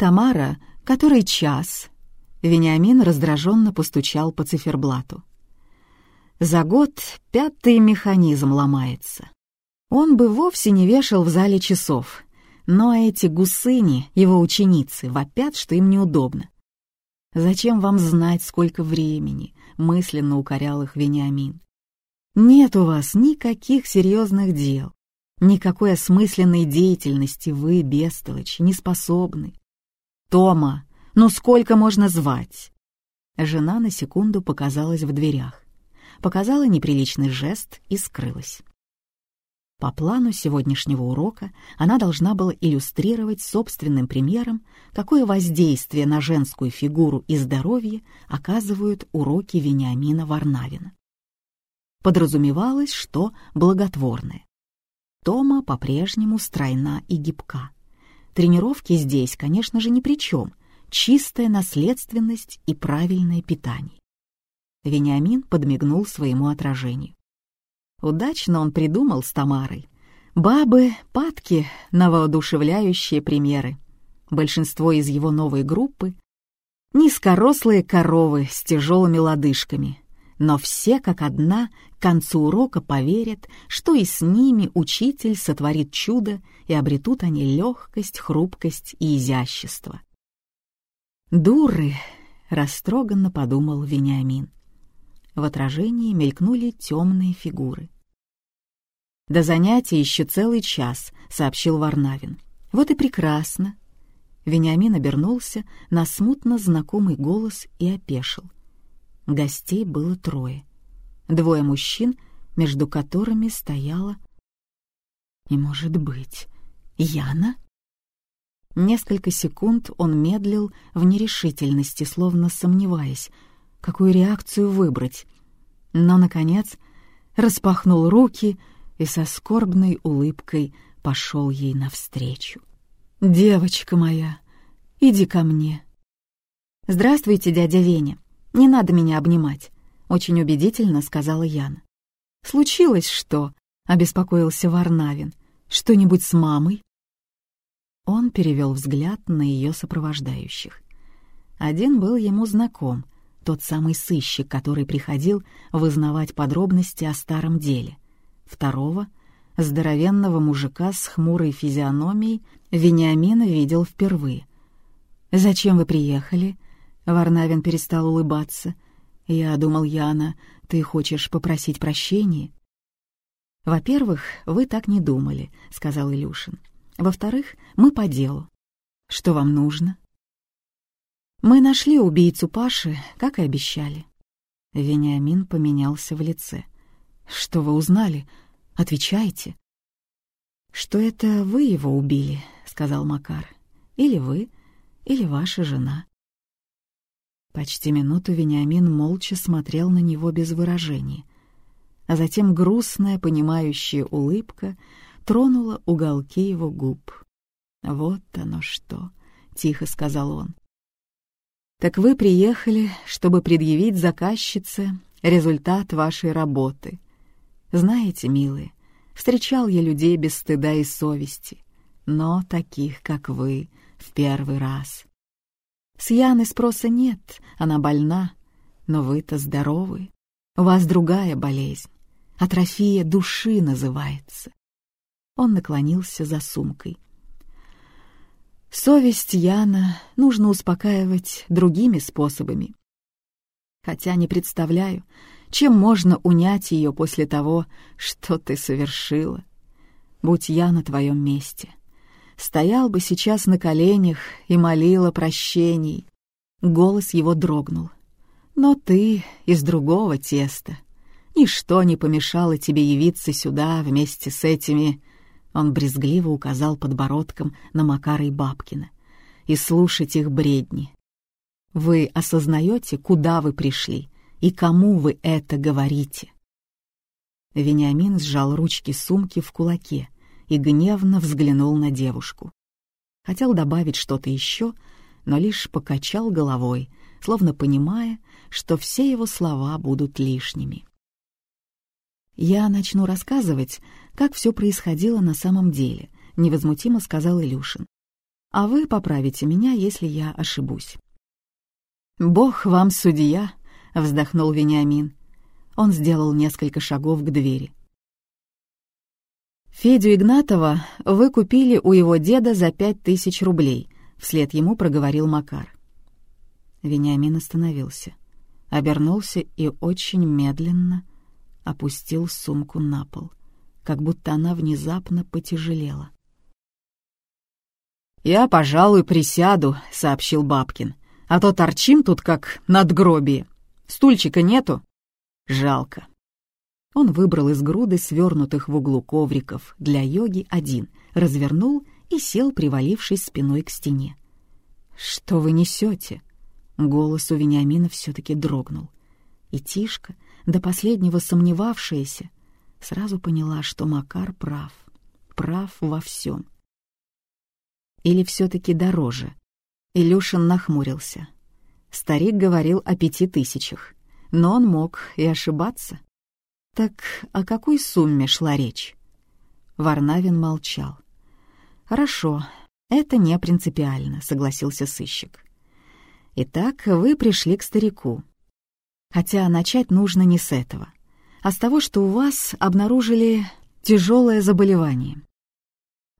«Тамара, который час?» Вениамин раздраженно постучал по циферблату. За год пятый механизм ломается. Он бы вовсе не вешал в зале часов, но эти гусыни, его ученицы, вопят, что им неудобно. «Зачем вам знать, сколько времени?» — мысленно укорял их Вениамин. «Нет у вас никаких серьезных дел, никакой осмысленной деятельности вы, бестолочь, не способны. Тома, ну сколько можно звать?» Жена на секунду показалась в дверях показала неприличный жест и скрылась. По плану сегодняшнего урока она должна была иллюстрировать собственным примером, какое воздействие на женскую фигуру и здоровье оказывают уроки Вениамина Варнавина. Подразумевалось, что благотворное. Тома по-прежнему стройна и гибка. Тренировки здесь, конечно же, ни при чем. Чистая наследственность и правильное питание. Вениамин подмигнул своему отражению. Удачно он придумал с Тамарой. Бабы — падки на воодушевляющие примеры. Большинство из его новой группы — низкорослые коровы с тяжелыми лодыжками. Но все, как одна, к концу урока поверят, что и с ними учитель сотворит чудо, и обретут они легкость, хрупкость и изящество. «Дуры!» — растроганно подумал Вениамин. В отражении мелькнули темные фигуры. «До занятия еще целый час», — сообщил Варнавин. «Вот и прекрасно». Вениамин обернулся на смутно знакомый голос и опешил. Гостей было трое. Двое мужчин, между которыми стояла... «Не может быть! Яна?» Несколько секунд он медлил в нерешительности, словно сомневаясь, какую реакцию выбрать. Но, наконец, распахнул руки и со скорбной улыбкой пошел ей навстречу. «Девочка моя, иди ко мне». «Здравствуйте, дядя Веня. Не надо меня обнимать», — очень убедительно сказала Яна. «Случилось что?» — обеспокоился Варнавин. «Что-нибудь с мамой?» Он перевел взгляд на ее сопровождающих. Один был ему знаком, тот самый сыщик, который приходил вызнавать подробности о старом деле. Второго, здоровенного мужика с хмурой физиономией, Вениамина видел впервые. «Зачем вы приехали?» Варнавин перестал улыбаться. «Я думал, Яна, ты хочешь попросить прощения?» «Во-первых, вы так не думали», — сказал Илюшин. «Во-вторых, мы по делу. Что вам нужно?» Мы нашли убийцу Паши, как и обещали. Вениамин поменялся в лице. Что вы узнали? Отвечайте. Что это вы его убили, сказал Макар. Или вы, или ваша жена. Почти минуту Вениамин молча смотрел на него без выражения, а затем грустная, понимающая улыбка тронула уголки его губ. «Вот оно что!» — тихо сказал он. Так вы приехали, чтобы предъявить заказчице результат вашей работы. Знаете, милые, встречал я людей без стыда и совести, но таких, как вы, в первый раз. С Яны спроса нет, она больна, но вы-то здоровы. У вас другая болезнь, атрофия души называется. Он наклонился за сумкой — Совесть Яна нужно успокаивать другими способами. Хотя не представляю, чем можно унять ее после того, что ты совершила. Будь я на твоем месте, стоял бы сейчас на коленях и молил о прощении. Голос его дрогнул. Но ты из другого теста. Ничто не помешало тебе явиться сюда вместе с этими он брезгливо указал подбородком на Макара и Бабкина. «И слушать их бредни. Вы осознаете, куда вы пришли и кому вы это говорите?» Вениамин сжал ручки сумки в кулаке и гневно взглянул на девушку. Хотел добавить что-то еще, но лишь покачал головой, словно понимая, что все его слова будут лишними. «Я начну рассказывать, как все происходило на самом деле», — невозмутимо сказал Илюшин. а вы поправите меня, если я ошибусь». «Бог вам судья», — вздохнул Вениамин. Он сделал несколько шагов к двери. «Федю Игнатова вы купили у его деда за пять тысяч рублей», — вслед ему проговорил Макар. Вениамин остановился, обернулся и очень медленно опустил сумку на пол, как будто она внезапно потяжелела. «Я, пожалуй, присяду», — сообщил Бабкин, «а то торчим тут как надгробие. Стульчика нету? Жалко». Он выбрал из груды свернутых в углу ковриков для йоги один, развернул и сел, привалившись спиной к стене. «Что вы несете?» Голос у Вениамина все-таки дрогнул. И Тишка, до последнего сомневавшаяся, сразу поняла, что Макар прав. Прав во всем. Или все-таки дороже? Илюшин нахмурился. Старик говорил о пяти тысячах, но он мог и ошибаться. Так о какой сумме шла речь? Варнавин молчал. «Хорошо, это не принципиально», — согласился сыщик. «Итак, вы пришли к старику. Хотя начать нужно не с этого, а с того, что у вас обнаружили тяжелое заболевание.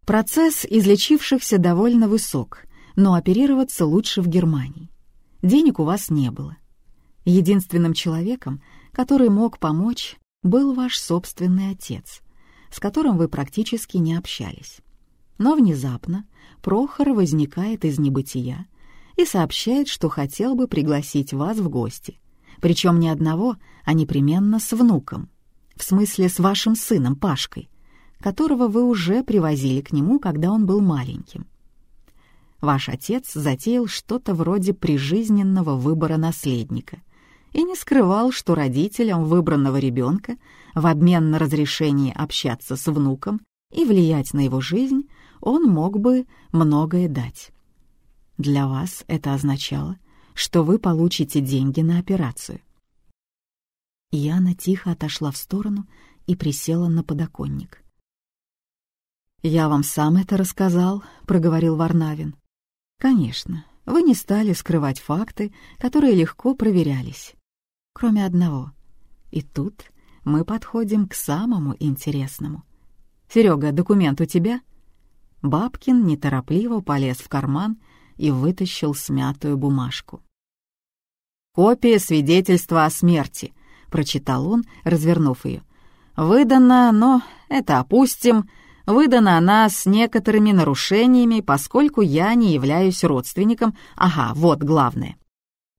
Процесс излечившихся довольно высок, но оперироваться лучше в Германии. Денег у вас не было. Единственным человеком, который мог помочь, был ваш собственный отец, с которым вы практически не общались. Но внезапно Прохор возникает из небытия и сообщает, что хотел бы пригласить вас в гости. Причем не одного, а непременно с внуком. В смысле, с вашим сыном Пашкой, которого вы уже привозили к нему, когда он был маленьким. Ваш отец затеял что-то вроде прижизненного выбора наследника и не скрывал, что родителям выбранного ребенка в обмен на разрешение общаться с внуком и влиять на его жизнь он мог бы многое дать. Для вас это означало, что вы получите деньги на операцию. Яна тихо отошла в сторону и присела на подоконник. «Я вам сам это рассказал», — проговорил Варнавин. «Конечно, вы не стали скрывать факты, которые легко проверялись. Кроме одного. И тут мы подходим к самому интересному. Серега, документ у тебя?» Бабкин неторопливо полез в карман и вытащил смятую бумажку. «Копия свидетельства о смерти», — прочитал он, развернув ее. «Выдано, но это опустим. Выдана она с некоторыми нарушениями, поскольку я не являюсь родственником. Ага, вот главное.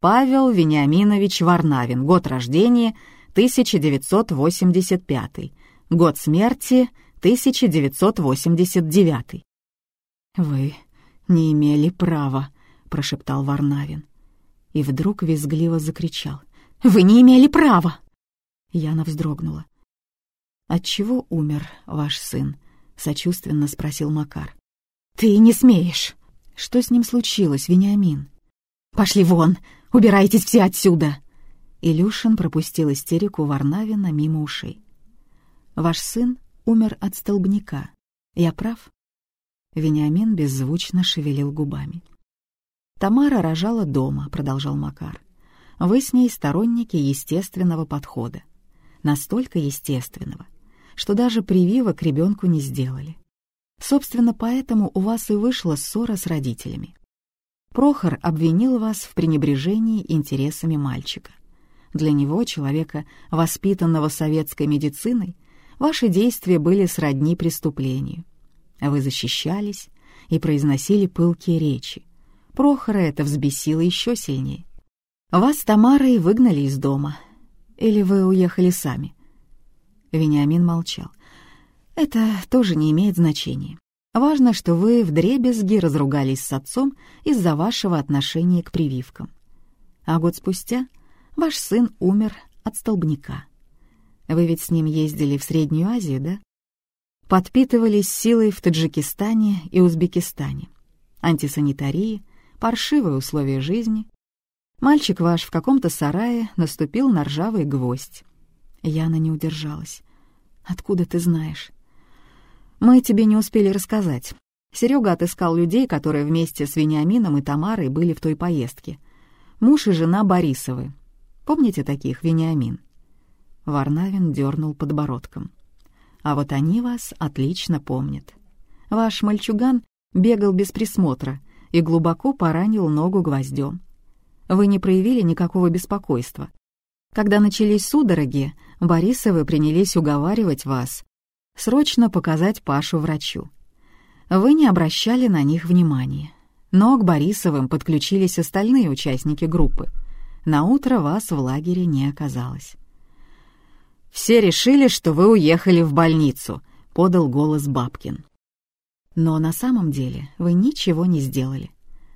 Павел Вениаминович Варнавин, год рождения 1985, год смерти 1989. «Вы не имели права», — прошептал Варнавин. И вдруг визгливо закричал. «Вы не имели права!» Яна вздрогнула. «Отчего умер ваш сын?» — сочувственно спросил Макар. «Ты не смеешь!» «Что с ним случилось, Вениамин?» «Пошли вон! Убирайтесь все отсюда!» Илюшин пропустил истерику Варнавина мимо ушей. «Ваш сын умер от столбняка. Я прав?» Вениамин беззвучно шевелил губами. «Тамара рожала дома», — продолжал Макар. «Вы с ней сторонники естественного подхода. Настолько естественного, что даже прививок ребенку не сделали. Собственно, поэтому у вас и вышла ссора с родителями. Прохор обвинил вас в пренебрежении интересами мальчика. Для него, человека, воспитанного советской медициной, ваши действия были сродни преступлению. Вы защищались и произносили пылкие речи. Прохора это взбесило еще сильнее. Вас с Тамарой выгнали из дома. Или вы уехали сами? Вениамин молчал. Это тоже не имеет значения. Важно, что вы вдребезги разругались с отцом из-за вашего отношения к прививкам. А год спустя ваш сын умер от столбняка. Вы ведь с ним ездили в Среднюю Азию, да? Подпитывались силой в Таджикистане и Узбекистане. Антисанитария, паршивые условия жизни. Мальчик ваш в каком-то сарае наступил на ржавый гвоздь. Яна не удержалась. «Откуда ты знаешь?» «Мы тебе не успели рассказать. Серега отыскал людей, которые вместе с Вениамином и Тамарой были в той поездке. Муж и жена Борисовы. Помните таких, Вениамин? Варнавин дернул подбородком. А вот они вас отлично помнят. Ваш мальчуган бегал без присмотра и глубоко поранил ногу гвоздем. Вы не проявили никакого беспокойства. Когда начались судороги, Борисовы принялись уговаривать вас срочно показать Пашу врачу. Вы не обращали на них внимания. Но к Борисовым подключились остальные участники группы. На утро вас в лагере не оказалось. «Все решили, что вы уехали в больницу», — подал голос Бабкин. Но на самом деле вы ничего не сделали.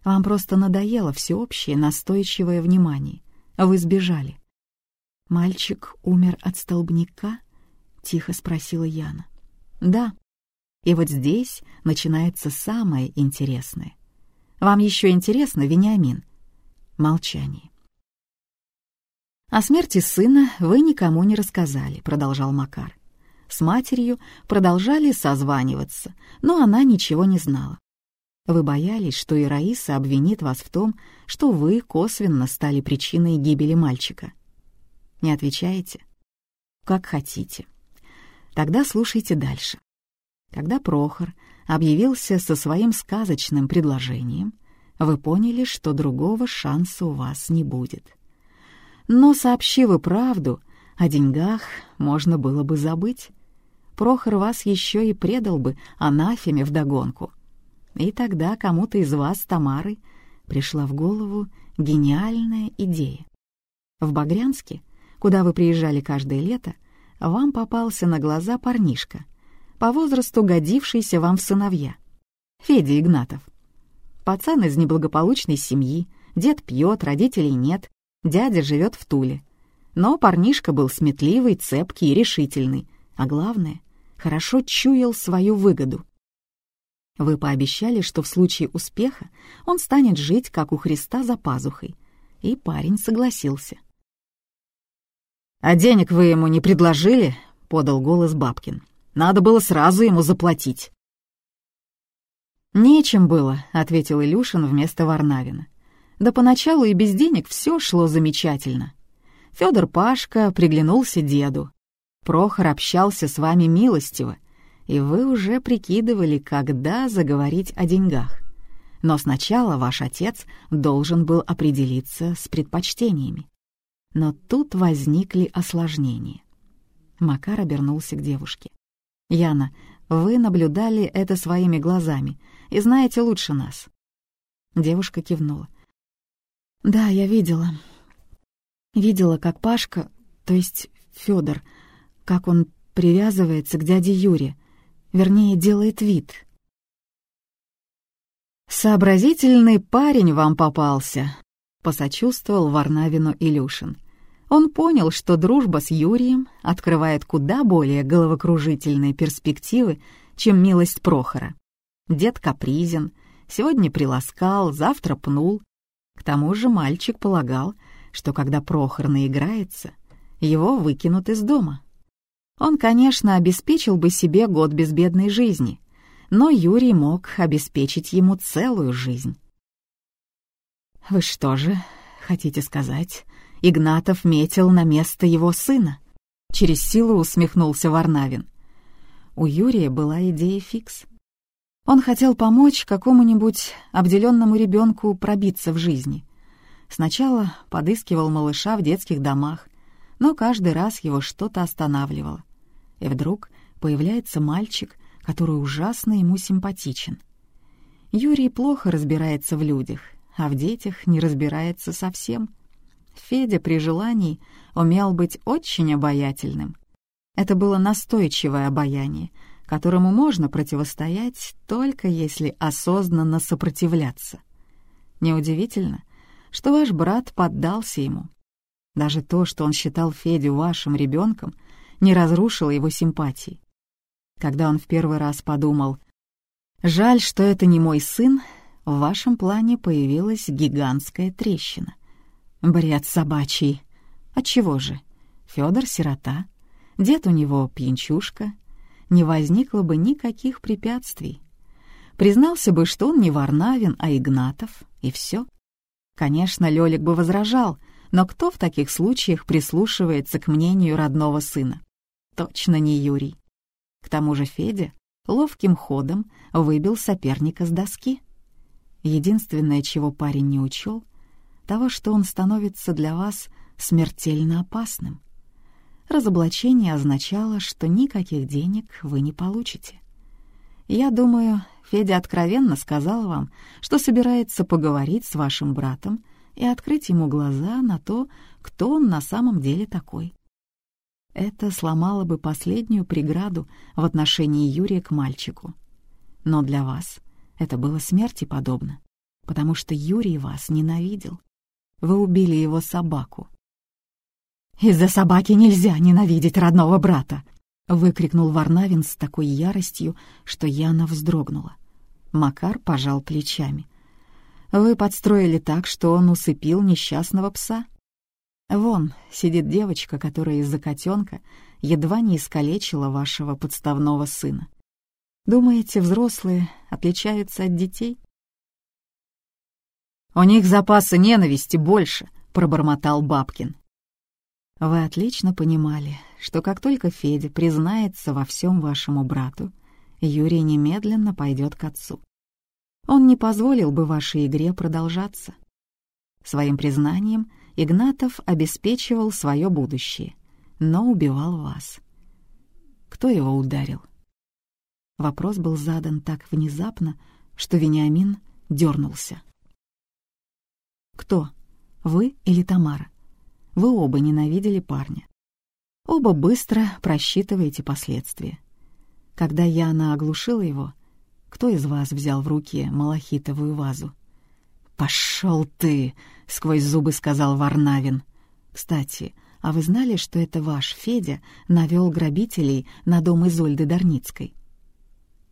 Вам просто надоело всеобщее настойчивое внимание. Вы сбежали. «Мальчик умер от столбняка?» — тихо спросила Яна. «Да. И вот здесь начинается самое интересное. Вам еще интересно, Вениамин?» Молчание. «О смерти сына вы никому не рассказали», — продолжал Макар. С матерью продолжали созваниваться, но она ничего не знала. Вы боялись, что и Раиса обвинит вас в том, что вы косвенно стали причиной гибели мальчика. Не отвечаете? Как хотите. Тогда слушайте дальше. Когда Прохор объявился со своим сказочным предложением, вы поняли, что другого шанса у вас не будет. Но, сообщив вы правду, о деньгах можно было бы забыть. Прохор вас еще и предал бы анафеме вдогонку. И тогда кому-то из вас, Тамары, пришла в голову гениальная идея. В Багрянске куда вы приезжали каждое лето, вам попался на глаза парнишка, по возрасту годившийся вам в сыновья. Федя Игнатов. Пацан из неблагополучной семьи, дед пьет, родителей нет, дядя живет в Туле. Но парнишка был сметливый, цепкий и решительный, а главное, хорошо чуял свою выгоду. Вы пообещали, что в случае успеха он станет жить, как у Христа, за пазухой. И парень согласился. «А денег вы ему не предложили?» — подал голос Бабкин. «Надо было сразу ему заплатить». «Нечем было», — ответил Илюшин вместо Варнавина. «Да поначалу и без денег все шло замечательно. Федор Пашка приглянулся деду. Прохор общался с вами милостиво, и вы уже прикидывали, когда заговорить о деньгах. Но сначала ваш отец должен был определиться с предпочтениями. Но тут возникли осложнения. Макар обернулся к девушке. «Яна, вы наблюдали это своими глазами и знаете лучше нас». Девушка кивнула. «Да, я видела. Видела, как Пашка, то есть Федор, как он привязывается к дяде Юре, вернее, делает вид». «Сообразительный парень вам попался», — посочувствовал Варнавину Илюшин. Он понял, что дружба с Юрием открывает куда более головокружительные перспективы, чем милость Прохора. Дед капризен, сегодня приласкал, завтра пнул. К тому же мальчик полагал, что когда Прохор наиграется, его выкинут из дома. Он, конечно, обеспечил бы себе год безбедной жизни, но Юрий мог обеспечить ему целую жизнь. «Вы что же, хотите сказать, Игнатов метил на место его сына. Через силу усмехнулся Варнавин. У Юрия была идея фикс. Он хотел помочь какому-нибудь обделенному ребенку пробиться в жизни. Сначала подыскивал малыша в детских домах, но каждый раз его что-то останавливало. И вдруг появляется мальчик, который ужасно ему симпатичен. Юрий плохо разбирается в людях, а в детях не разбирается совсем — Федя при желании умел быть очень обаятельным. Это было настойчивое обаяние, которому можно противостоять только если осознанно сопротивляться. Неудивительно, что ваш брат поддался ему. Даже то, что он считал Федю вашим ребенком, не разрушило его симпатии. Когда он в первый раз подумал «Жаль, что это не мой сын», в вашем плане появилась гигантская трещина — Бред собачий. Отчего же? Федор сирота, дед у него пьянчушка. Не возникло бы никаких препятствий. признался бы, что он не Варнавин, а Игнатов, и все. Конечно, Лёлик бы возражал, но кто в таких случаях прислушивается к мнению родного сына? Точно не Юрий. К тому же Федя ловким ходом выбил соперника с доски. Единственное, чего парень не учел, того, что он становится для вас смертельно опасным. Разоблачение означало, что никаких денег вы не получите. Я думаю, Федя откровенно сказал вам, что собирается поговорить с вашим братом и открыть ему глаза на то, кто он на самом деле такой. Это сломало бы последнюю преграду в отношении Юрия к мальчику. Но для вас это было смерти подобно, потому что Юрий вас ненавидел. Вы убили его собаку. «Из-за собаки нельзя ненавидеть родного брата!» — выкрикнул Варнавин с такой яростью, что Яна вздрогнула. Макар пожал плечами. «Вы подстроили так, что он усыпил несчастного пса?» «Вон сидит девочка, которая из-за котенка едва не искалечила вашего подставного сына. Думаете, взрослые отличаются от детей?» «У них запасы ненависти больше», — пробормотал Бабкин. Вы отлично понимали, что как только Федя признается во всем вашему брату, Юрий немедленно пойдет к отцу. Он не позволил бы вашей игре продолжаться. Своим признанием Игнатов обеспечивал свое будущее, но убивал вас. Кто его ударил? Вопрос был задан так внезапно, что Вениамин дернулся. «Кто? Вы или Тамара?» Вы оба ненавидели парня. Оба быстро просчитываете последствия. Когда Яна оглушила его, кто из вас взял в руки малахитовую вазу? «Пошел ты!» — сквозь зубы сказал Варнавин. «Кстати, а вы знали, что это ваш Федя навел грабителей на дом Изольды Дарницкой?»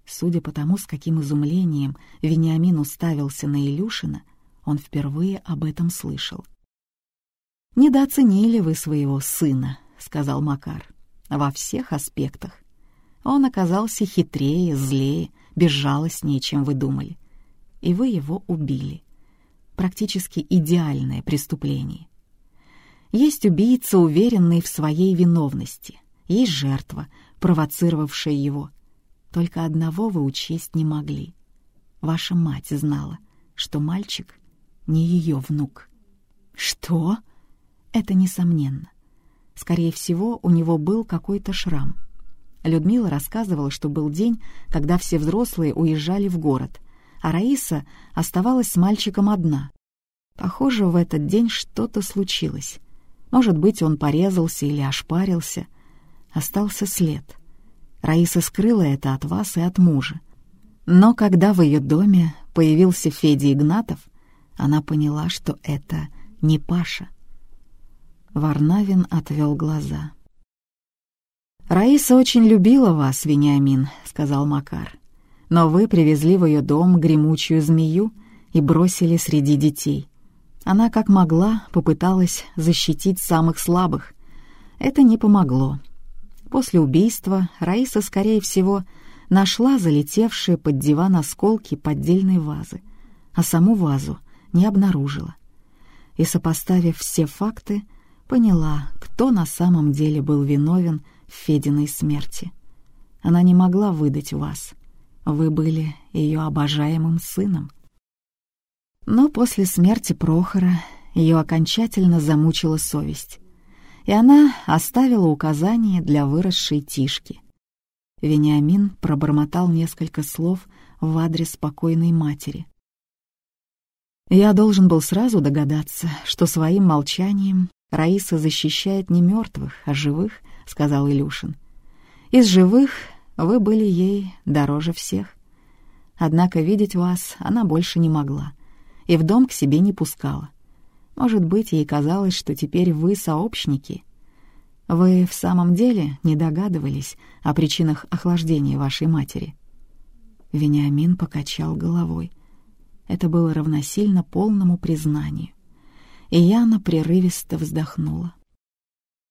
Судя по тому, с каким изумлением Вениамин уставился на Илюшина, он впервые об этом слышал. «Недооценили вы своего сына», — сказал Макар, — «во всех аспектах. Он оказался хитрее, злее, безжалостнее, чем вы думали. И вы его убили. Практически идеальное преступление. Есть убийца, уверенный в своей виновности. Есть жертва, провоцировавшая его. Только одного вы учесть не могли. Ваша мать знала, что мальчик не ее внук. «Что?» Это несомненно. Скорее всего, у него был какой-то шрам. Людмила рассказывала, что был день, когда все взрослые уезжали в город, а Раиса оставалась с мальчиком одна. Похоже, в этот день что-то случилось. Может быть, он порезался или ошпарился. Остался след. Раиса скрыла это от вас и от мужа. Но когда в ее доме появился Федя Игнатов, она поняла, что это не Паша. Варнавин отвел глаза. «Раиса очень любила вас, Вениамин», — сказал Макар. «Но вы привезли в ее дом гремучую змею и бросили среди детей. Она, как могла, попыталась защитить самых слабых. Это не помогло. После убийства Раиса, скорее всего, нашла залетевшие под диван осколки поддельной вазы, а саму вазу не обнаружила. И, сопоставив все факты, поняла, кто на самом деле был виновен в Фединой смерти. Она не могла выдать вас. Вы были ее обожаемым сыном. Но после смерти Прохора ее окончательно замучила совесть, и она оставила указание для выросшей Тишки. Вениамин пробормотал несколько слов в адрес покойной матери. Я должен был сразу догадаться, что своим молчанием Раиса защищает не мертвых, а живых», — сказал Илюшин. «Из живых вы были ей дороже всех. Однако видеть вас она больше не могла и в дом к себе не пускала. Может быть, ей казалось, что теперь вы сообщники. Вы в самом деле не догадывались о причинах охлаждения вашей матери?» Вениамин покачал головой. Это было равносильно полному признанию и Яна прерывисто вздохнула.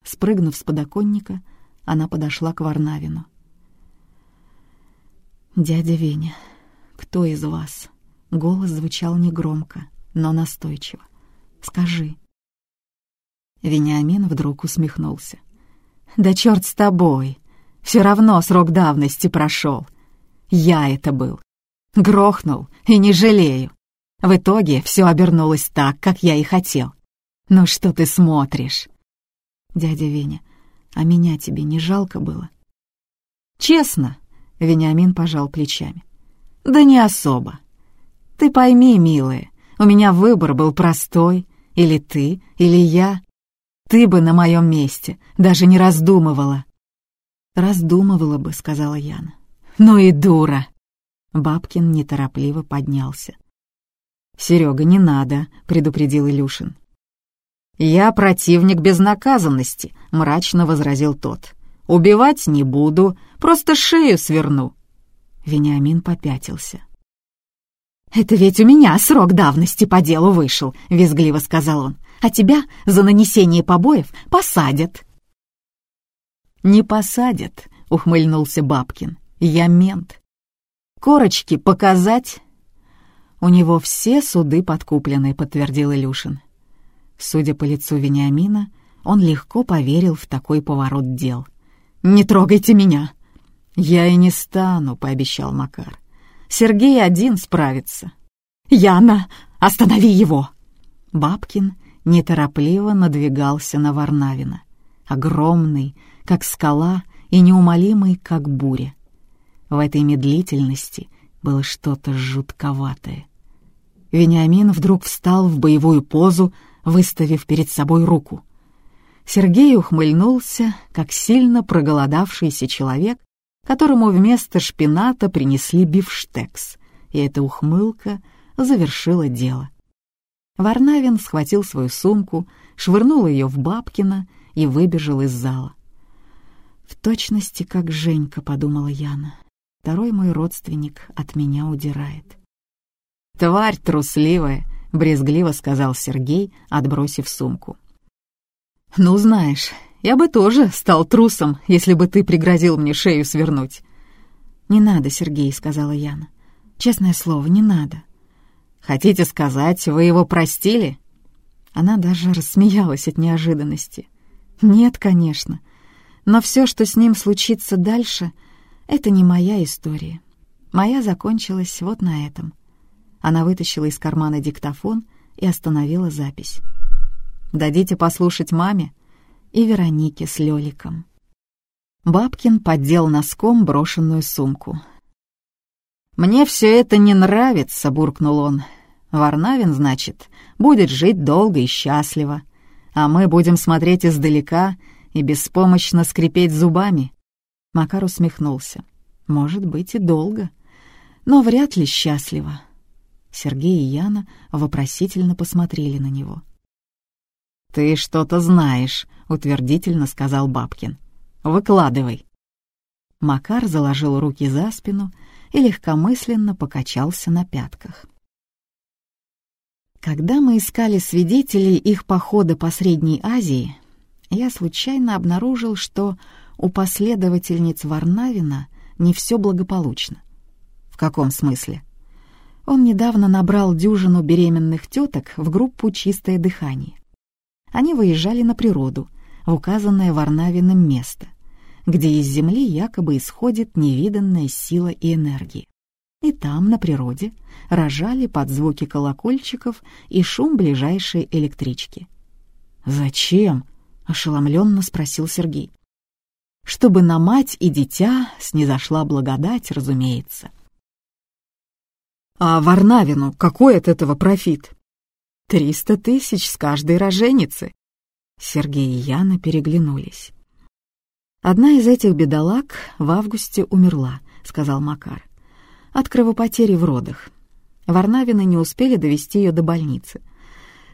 Спрыгнув с подоконника, она подошла к Варнавину. «Дядя Веня, кто из вас?» Голос звучал негромко, но настойчиво. «Скажи». Вениамин вдруг усмехнулся. «Да черт с тобой! Все равно срок давности прошел. Я это был. Грохнул и не жалею. В итоге все обернулось так, как я и хотел. Ну что ты смотришь?» «Дядя Веня, а меня тебе не жалко было?» «Честно», — Вениамин пожал плечами. «Да не особо. Ты пойми, милая, у меня выбор был простой. Или ты, или я. Ты бы на моем месте даже не раздумывала». «Раздумывала бы», — сказала Яна. «Ну и дура!» Бабкин неторопливо поднялся. «Серега, не надо», — предупредил Илюшин. «Я противник безнаказанности», — мрачно возразил тот. «Убивать не буду, просто шею сверну». Вениамин попятился. «Это ведь у меня срок давности по делу вышел», — визгливо сказал он. «А тебя за нанесение побоев посадят». «Не посадят», — ухмыльнулся Бабкин. «Я мент. Корочки показать?» «У него все суды подкуплены», — подтвердил Илюшин. Судя по лицу Вениамина, он легко поверил в такой поворот дел. «Не трогайте меня!» «Я и не стану», — пообещал Макар. «Сергей один справится». «Яна, останови его!» Бабкин неторопливо надвигался на Варнавина. Огромный, как скала, и неумолимый, как буря. В этой медлительности было что-то жутковатое. Вениамин вдруг встал в боевую позу, выставив перед собой руку. Сергей ухмыльнулся, как сильно проголодавшийся человек, которому вместо шпината принесли бифштекс, и эта ухмылка завершила дело. Варнавин схватил свою сумку, швырнул ее в Бабкина и выбежал из зала. «В точности, как Женька», — подумала Яна. «Второй мой родственник от меня удирает». «Тварь трусливая», — брезгливо сказал Сергей, отбросив сумку. «Ну, знаешь, я бы тоже стал трусом, если бы ты пригрозил мне шею свернуть». «Не надо, Сергей», — сказала Яна. «Честное слово, не надо». «Хотите сказать, вы его простили?» Она даже рассмеялась от неожиданности. «Нет, конечно. Но все, что с ним случится дальше, это не моя история. Моя закончилась вот на этом». Она вытащила из кармана диктофон и остановила запись. «Дадите послушать маме?» и Веронике с Лёликом. Бабкин поддел носком брошенную сумку. «Мне все это не нравится», — буркнул он. «Варнавин, значит, будет жить долго и счастливо, а мы будем смотреть издалека и беспомощно скрипеть зубами. Макар усмехнулся. Может быть и долго, но вряд ли счастливо. Сергей и Яна вопросительно посмотрели на него. «Ты что-то знаешь», — утвердительно сказал Бабкин. «Выкладывай». Макар заложил руки за спину и легкомысленно покачался на пятках. Когда мы искали свидетелей их похода по Средней Азии, я случайно обнаружил, что у последовательниц Варнавина не все благополучно. В каком смысле? Он недавно набрал дюжину беременных теток в группу «Чистое дыхание». Они выезжали на природу, в указанное Варнавиным место, где из земли якобы исходит невиданная сила и энергия. И там, на природе, рожали под звуки колокольчиков и шум ближайшей электрички. «Зачем?» — ошеломленно спросил Сергей. «Чтобы на мать и дитя снизошла благодать, разумеется». «А Варнавину какой от этого профит?» «Триста тысяч с каждой роженицы». Сергей и Яна переглянулись. «Одна из этих бедолаг в августе умерла», — сказал Макар. «От кровопотери в родах. Варнавины не успели довести ее до больницы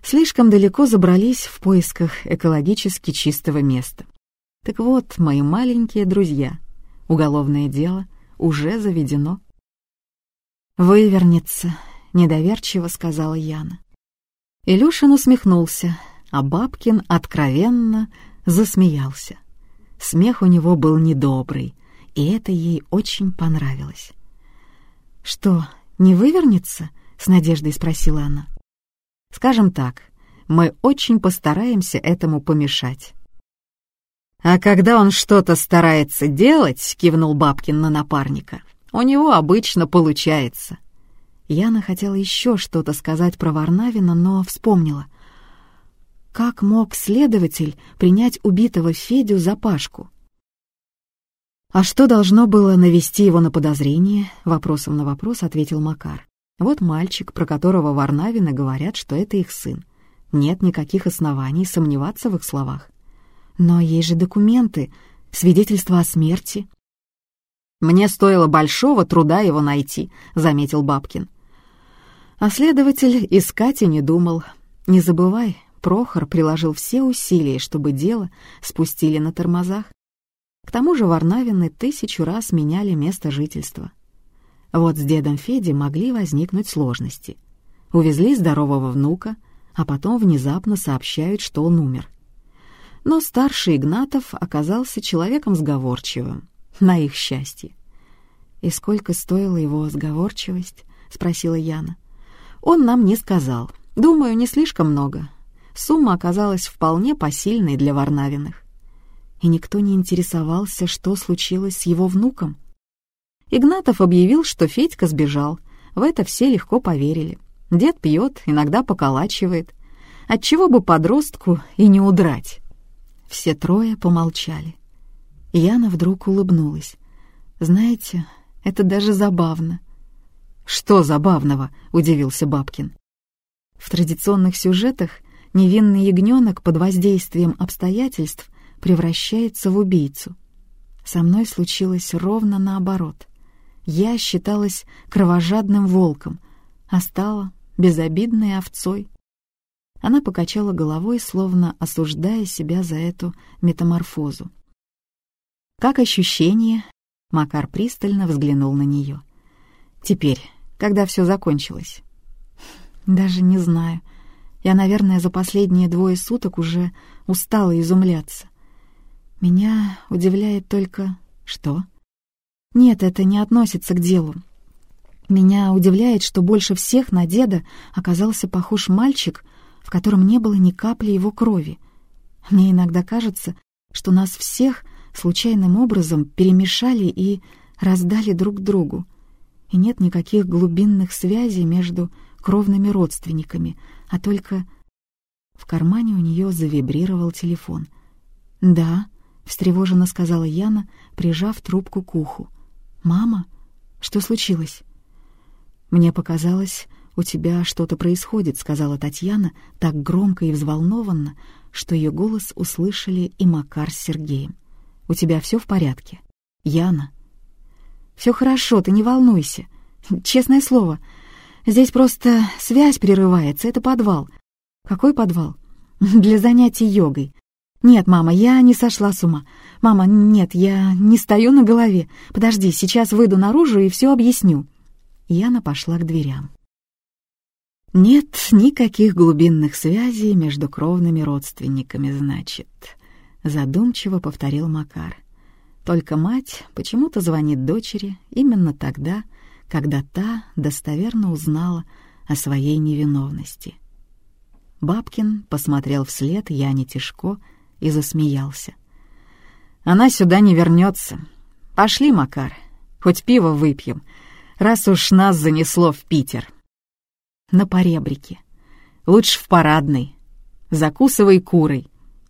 слишком далеко забрались в поисках экологически чистого места. Так вот, мои маленькие друзья, уголовное дело уже заведено. «Вывернется», — недоверчиво сказала Яна. Илюшин усмехнулся, а Бабкин откровенно засмеялся. Смех у него был недобрый, и это ей очень понравилось. «Что, не вывернется?» — с надеждой спросила она. «Скажем так, мы очень постараемся этому помешать». «А когда он что-то старается делать», — кивнул Бабкин на напарника, — «у него обычно получается». Яна хотела еще что-то сказать про Варнавина, но вспомнила. Как мог следователь принять убитого Федю за Пашку? «А что должно было навести его на подозрение?» — вопросом на вопрос ответил Макар. «Вот мальчик, про которого Варнавины говорят, что это их сын. Нет никаких оснований сомневаться в их словах. Но есть же документы, свидетельства о смерти». «Мне стоило большого труда его найти», — заметил Бабкин. А следователь искать и не думал. Не забывай, Прохор приложил все усилия, чтобы дело спустили на тормозах. К тому же Варнавины тысячу раз меняли место жительства. Вот с дедом Феди могли возникнуть сложности. Увезли здорового внука, а потом внезапно сообщают, что он умер. Но старший Игнатов оказался человеком сговорчивым, на их счастье. «И сколько стоила его сговорчивость?» — спросила Яна. «Он нам не сказал. Думаю, не слишком много. Сумма оказалась вполне посильной для Варнавиных и никто не интересовался, что случилось с его внуком. Игнатов объявил, что Федька сбежал. В это все легко поверили. Дед пьет, иногда поколачивает. Отчего бы подростку и не удрать? Все трое помолчали. Яна вдруг улыбнулась. «Знаете, это даже забавно». «Что забавного?» — удивился Бабкин. В традиционных сюжетах невинный ягненок под воздействием обстоятельств превращается в убийцу. Со мной случилось ровно наоборот. Я считалась кровожадным волком, а стала безобидной овцой. Она покачала головой, словно осуждая себя за эту метаморфозу. «Как ощущение?» — Макар пристально взглянул на нее. «Теперь, когда все закончилось?» «Даже не знаю. Я, наверное, за последние двое суток уже устала изумляться. Меня удивляет только... Что? Нет, это не относится к делу. Меня удивляет, что больше всех на деда оказался похож мальчик, в котором не было ни капли его крови. Мне иногда кажется, что нас всех случайным образом перемешали и раздали друг другу. И нет никаких глубинных связей между кровными родственниками, а только... В кармане у нее завибрировал телефон. «Да», встревоженно сказала Яна, прижав трубку к уху. «Мама? Что случилось?» «Мне показалось, у тебя что-то происходит», — сказала Татьяна так громко и взволнованно, что ее голос услышали и Макар с Сергеем. «У тебя все в порядке?» «Яна?» «Все хорошо, ты не волнуйся. Честное слово, здесь просто связь прерывается, это подвал». «Какой подвал?» «Для занятий йогой. «Нет, мама, я не сошла с ума. Мама, нет, я не стою на голове. Подожди, сейчас выйду наружу и все объясню». Яна пошла к дверям. «Нет никаких глубинных связей между кровными родственниками, значит», — задумчиво повторил Макар. «Только мать почему-то звонит дочери именно тогда, когда та достоверно узнала о своей невиновности». Бабкин посмотрел вслед Яне Тишко и засмеялся. «Она сюда не вернется. Пошли, Макар, хоть пиво выпьем, раз уж нас занесло в Питер». «На поребрике. Лучше в парадной. Закусывай курой».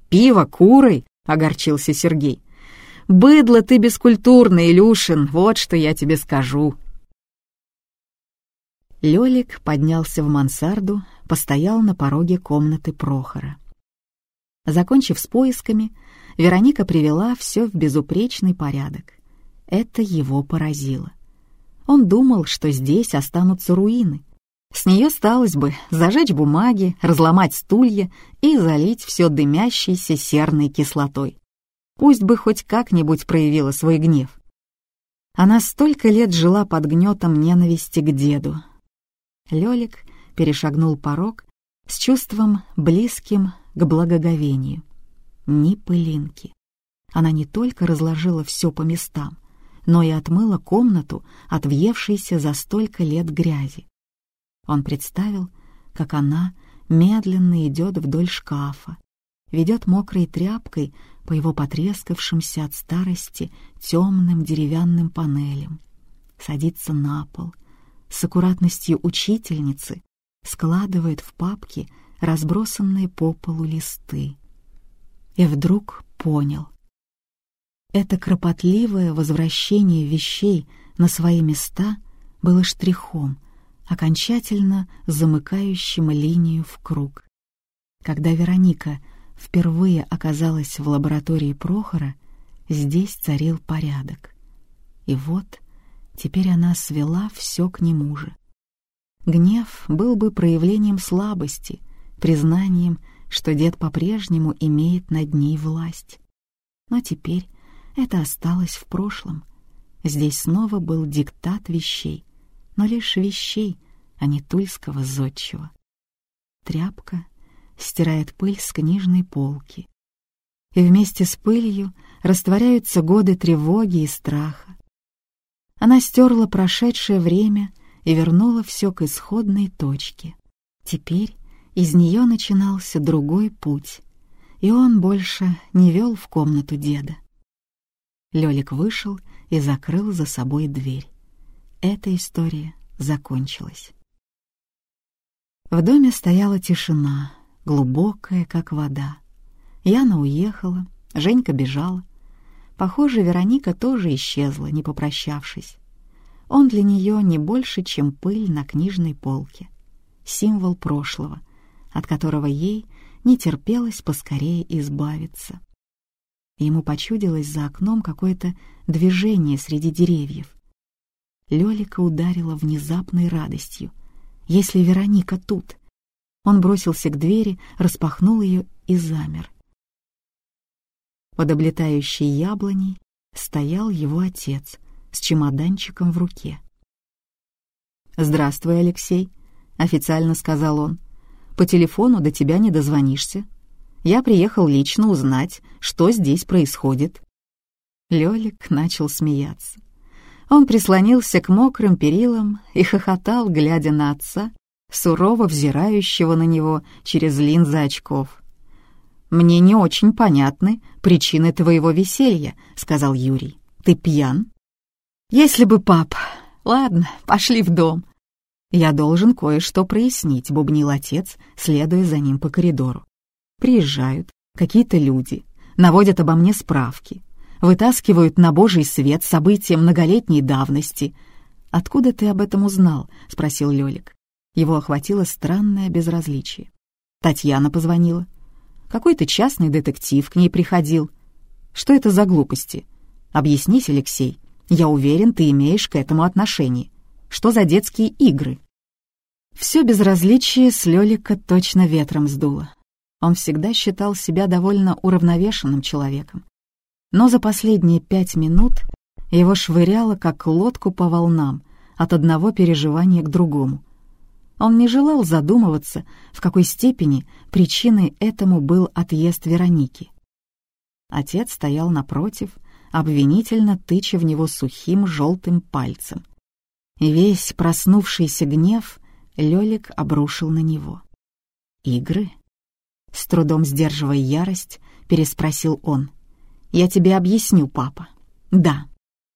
«Пиво курой?» — огорчился Сергей. «Быдло ты бескультурный, Илюшин, вот что я тебе скажу». Лёлик поднялся в мансарду, постоял на пороге комнаты Прохора. Закончив с поисками, Вероника привела все в безупречный порядок. Это его поразило. Он думал, что здесь останутся руины. С нее сталось бы зажечь бумаги, разломать стулья и залить все дымящейся серной кислотой. Пусть бы хоть как-нибудь проявила свой гнев. Она столько лет жила под гнетом ненависти к деду. Лёлик перешагнул порог с чувством близким к благоговению. Ни пылинки. Она не только разложила все по местам, но и отмыла комнату от въевшейся за столько лет грязи. Он представил, как она медленно идет вдоль шкафа, ведет мокрой тряпкой по его потрескавшимся от старости темным деревянным панелям, садится на пол, с аккуратностью учительницы складывает в папки разбросанные по полу листы. И вдруг понял. Это кропотливое возвращение вещей на свои места было штрихом, окончательно замыкающим линию в круг. Когда Вероника впервые оказалась в лаборатории Прохора, здесь царил порядок. И вот теперь она свела все к нему же. Гнев был бы проявлением слабости, признанием, что дед по-прежнему имеет над ней власть. Но теперь это осталось в прошлом. Здесь снова был диктат вещей, но лишь вещей, а не тульского зодчего. Тряпка стирает пыль с книжной полки. И вместе с пылью растворяются годы тревоги и страха. Она стерла прошедшее время и вернула все к исходной точке. Теперь из нее начинался другой путь, и он больше не вел в комнату деда. Лёлик вышел и закрыл за собой дверь. Эта история закончилась. В доме стояла тишина, глубокая, как вода. Яна уехала, Женька бежала. Похоже, Вероника тоже исчезла, не попрощавшись. Он для нее не больше, чем пыль на книжной полке. Символ прошлого, от которого ей не терпелось поскорее избавиться. Ему почудилось за окном какое-то движение среди деревьев. Лёлика ударила внезапной радостью. «Если Вероника тут!» Он бросился к двери, распахнул ее и замер. Под облетающей яблоней стоял его отец с чемоданчиком в руке. «Здравствуй, Алексей», — официально сказал он. По телефону до тебя не дозвонишься. Я приехал лично узнать, что здесь происходит». Лёлик начал смеяться. Он прислонился к мокрым перилам и хохотал, глядя на отца, сурово взирающего на него через линзы очков. «Мне не очень понятны причины твоего веселья», — сказал Юрий. «Ты пьян?» «Если бы пап. Ладно, пошли в дом. «Я должен кое-что прояснить», — бубнил отец, следуя за ним по коридору. «Приезжают какие-то люди, наводят обо мне справки, вытаскивают на божий свет события многолетней давности». «Откуда ты об этом узнал?» — спросил Лёлик. Его охватило странное безразличие. Татьяна позвонила. Какой-то частный детектив к ней приходил. Что это за глупости? Объяснись, Алексей. Я уверен, ты имеешь к этому отношение. Что за детские игры? Все безразличие с Лёлика точно ветром сдуло. Он всегда считал себя довольно уравновешенным человеком. Но за последние пять минут его швыряло, как лодку по волнам, от одного переживания к другому. Он не желал задумываться, в какой степени причиной этому был отъезд Вероники. Отец стоял напротив, обвинительно тыча в него сухим желтым пальцем — Весь проснувшийся гнев Лёлик обрушил на него. «Игры?» С трудом сдерживая ярость, переспросил он. «Я тебе объясню, папа. Да,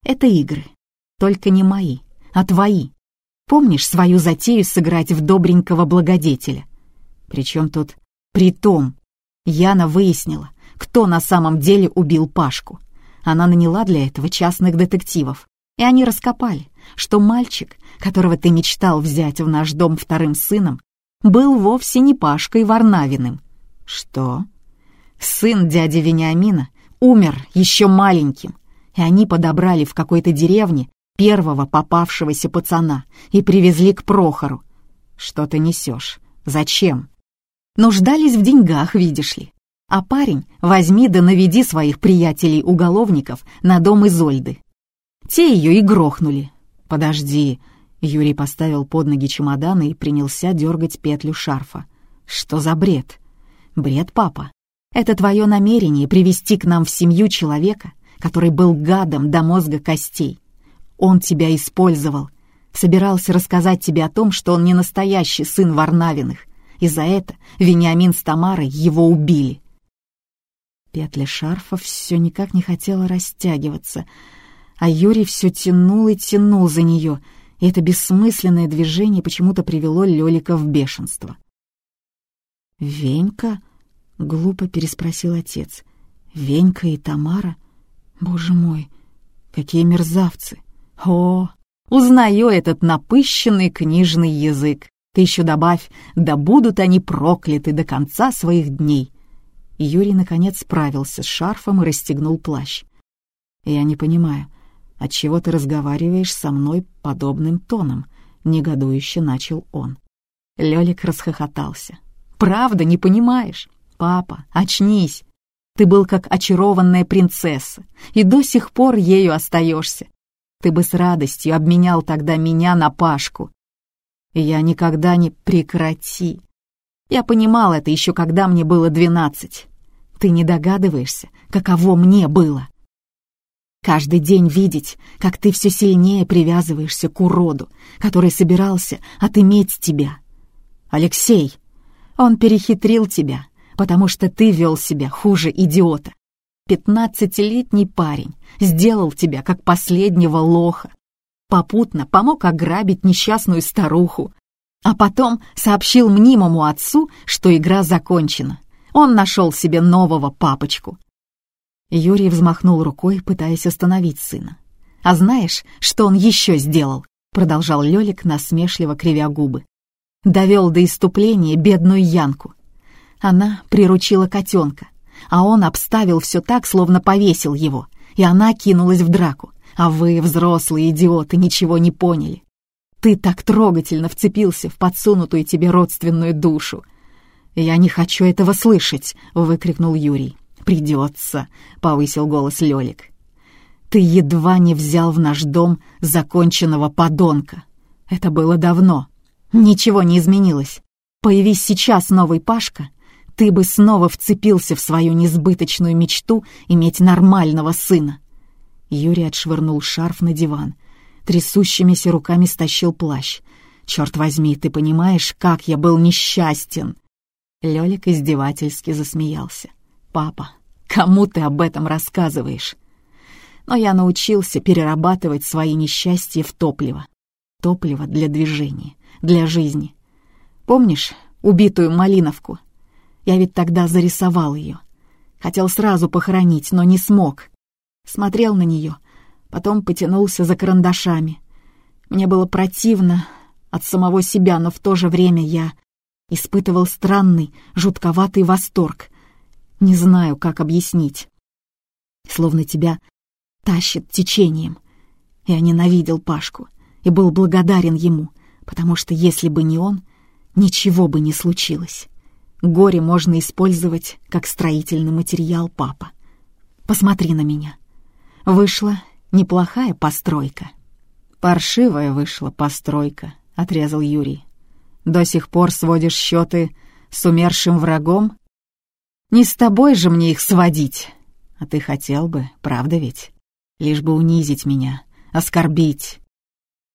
это игры. Только не мои, а твои. Помнишь свою затею сыграть в добренького благодетеля? Причем тут «притом»? Яна выяснила, кто на самом деле убил Пашку. Она наняла для этого частных детективов, и они раскопали что мальчик, которого ты мечтал взять в наш дом вторым сыном, был вовсе не Пашкой Варнавиным. Что? Сын дяди Вениамина умер еще маленьким, и они подобрали в какой-то деревне первого попавшегося пацана и привезли к Прохору. Что ты несешь? Зачем? Нуждались в деньгах, видишь ли. А парень, возьми да наведи своих приятелей-уголовников на дом Изольды. Те ее и грохнули, «Подожди!» Юрий поставил под ноги чемоданы и принялся дергать петлю шарфа. «Что за бред?» «Бред, папа. Это твое намерение привести к нам в семью человека, который был гадом до мозга костей. он тебя использовал. Собирался рассказать тебе о том, что он не настоящий сын Варнавиных. И за это Вениамин с Тамарой его убили. Петля шарфа все никак не хотела растягиваться, а Юрий все тянул и тянул за нее, и это бессмысленное движение почему-то привело Лёлика в бешенство. «Венька?» — глупо переспросил отец. «Венька и Тамара? Боже мой, какие мерзавцы! О, узнаю этот напыщенный книжный язык! Ты еще добавь, да будут они прокляты до конца своих дней!» Юрий, наконец, справился с шарфом и расстегнул плащ. «Я не понимаю, отчего ты разговариваешь со мной подобным тоном?» — негодующе начал он. Лёлик расхохотался. Правда не понимаешь? Папа, очнись. Ты был как очарованная принцесса, и до сих пор ею остаешься. Ты бы с радостью обменял тогда меня на Пашку. Я никогда не прекрати. Я понимал это еще когда мне было двенадцать. Ты не догадываешься, каково мне было. Каждый день видеть, как ты все сильнее привязываешься к уроду, который собирался отыметь тебя. Алексей, он перехитрил тебя, потому что ты вел себя хуже идиота. Пятнадцатилетний парень сделал тебя как последнего лоха. Попутно помог ограбить несчастную старуху. А потом сообщил мнимому отцу, что игра закончена. Он нашел себе нового папочку. Юрий взмахнул рукой, пытаясь остановить сына. «А знаешь, что он еще сделал?» — продолжал Лёлик, насмешливо кривя губы довел до иступления бедную Янку. Она приручила котенка, а он обставил все так, словно повесил его, и она кинулась в драку. А вы, взрослые идиоты, ничего не поняли. Ты так трогательно вцепился в подсунутую тебе родственную душу. «Я не хочу этого слышать!» — выкрикнул Юрий. «Придется!» — повысил голос Лёлик. «Ты едва не взял в наш дом законченного подонка. Это было давно, Ничего не изменилось. Появись сейчас новый Пашка, ты бы снова вцепился в свою несбыточную мечту иметь нормального сына. Юрий отшвырнул шарф на диван, трясущимися руками стащил плащ. «Черт возьми, ты понимаешь, как я был несчастен!» Лёлик издевательски засмеялся. «Папа, кому ты об этом рассказываешь?» Но я научился перерабатывать свои несчастья в топливо. Топливо для движения для жизни. Помнишь убитую Малиновку? Я ведь тогда зарисовал ее. Хотел сразу похоронить, но не смог. Смотрел на нее, потом потянулся за карандашами. Мне было противно от самого себя, но в то же время я испытывал странный, жутковатый восторг. Не знаю, как объяснить. Словно тебя тащит течением. Я ненавидел Пашку и был благодарен ему — потому что если бы не он, ничего бы не случилось. Горе можно использовать как строительный материал, папа. Посмотри на меня. Вышла неплохая постройка. Паршивая вышла постройка, отрезал Юрий. До сих пор сводишь счеты с умершим врагом? Не с тобой же мне их сводить. А ты хотел бы, правда ведь? Лишь бы унизить меня, оскорбить,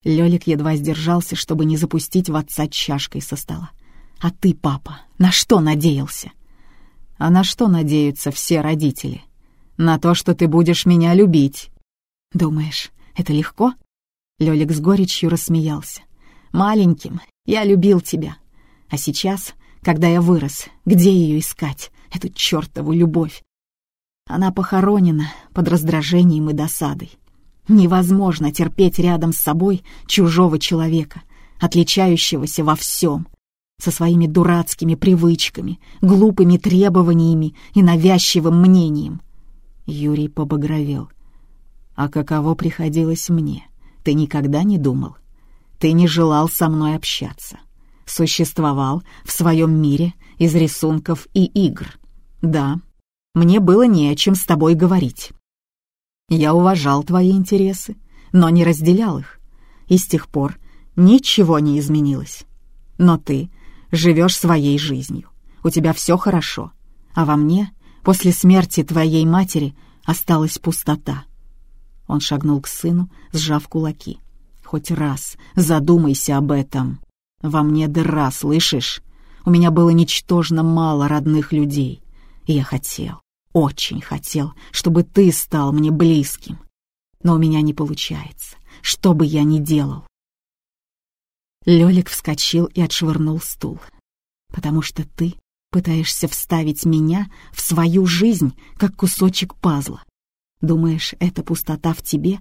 Лёлик едва сдержался, чтобы не запустить в отца чашкой со стола. «А ты, папа, на что надеялся?» «А на что надеются все родители? На то, что ты будешь меня любить». «Думаешь, это легко?» Лёлик с горечью рассмеялся. «Маленьким я любил тебя. А сейчас, когда я вырос, где ее искать, эту чертову любовь? Она похоронена под раздражением и досадой. Невозможно терпеть рядом с собой чужого человека, отличающегося во всем, со своими дурацкими привычками, глупыми требованиями и навязчивым мнением. Юрий побагровел. «А каково приходилось мне? Ты никогда не думал? Ты не желал со мной общаться. Существовал в своем мире из рисунков и игр. Да, мне было не о чем с тобой говорить. Я уважал твои интересы, но не разделял их. И с тех пор ничего не изменилось. Но ты живешь своей жизнью. У тебя все хорошо. А во мне, после смерти твоей матери, осталась пустота. Он шагнул к сыну, сжав кулаки. «Хоть раз задумайся об этом. Во мне дыра, слышишь? У меня было ничтожно мало родных людей. И я хотел, очень хотел, чтобы ты стал мне близким. Но у меня не получается, что бы я ни делал. Лёлик вскочил и отшвырнул стул. «Потому что ты пытаешься вставить меня в свою жизнь, как кусочек пазла. Думаешь, эта пустота в тебе?